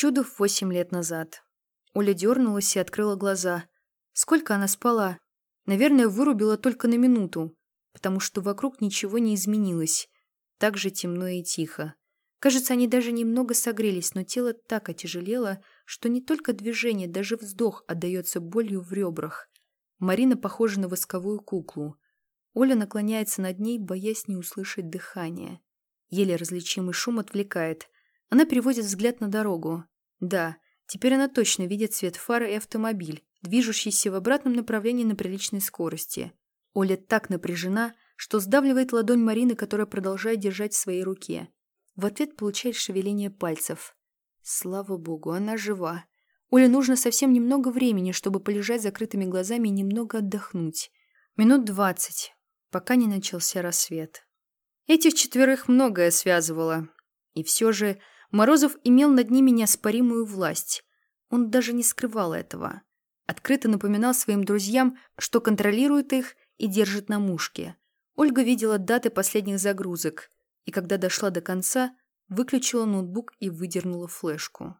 Чудов восемь лет назад. Оля дернулась и открыла глаза. Сколько она спала? Наверное, вырубила только на минуту, потому что вокруг ничего не изменилось. Так же темно и тихо. Кажется, они даже немного согрелись, но тело так отяжелело, что не только движение, даже вздох отдается болью в ребрах. Марина похожа на восковую куклу. Оля наклоняется над ней, боясь не услышать дыхание. Еле различимый шум отвлекает. Она переводит взгляд на дорогу. Да, теперь она точно видит свет фары и автомобиль, движущийся в обратном направлении на приличной скорости. Оля так напряжена, что сдавливает ладонь Марины, которая продолжает держать в своей руке. В ответ получает шевеление пальцев. Слава богу, она жива. Оле нужно совсем немного времени, чтобы полежать закрытыми глазами и немного отдохнуть. Минут двадцать, пока не начался рассвет. Этих четверых многое связывало. И все же Морозов имел над ними неоспоримую власть. Он даже не скрывал этого. Открыто напоминал своим друзьям, что контролирует их и держит на мушке. Ольга видела даты последних загрузок, и когда дошла до конца, выключила ноутбук и выдернула флешку.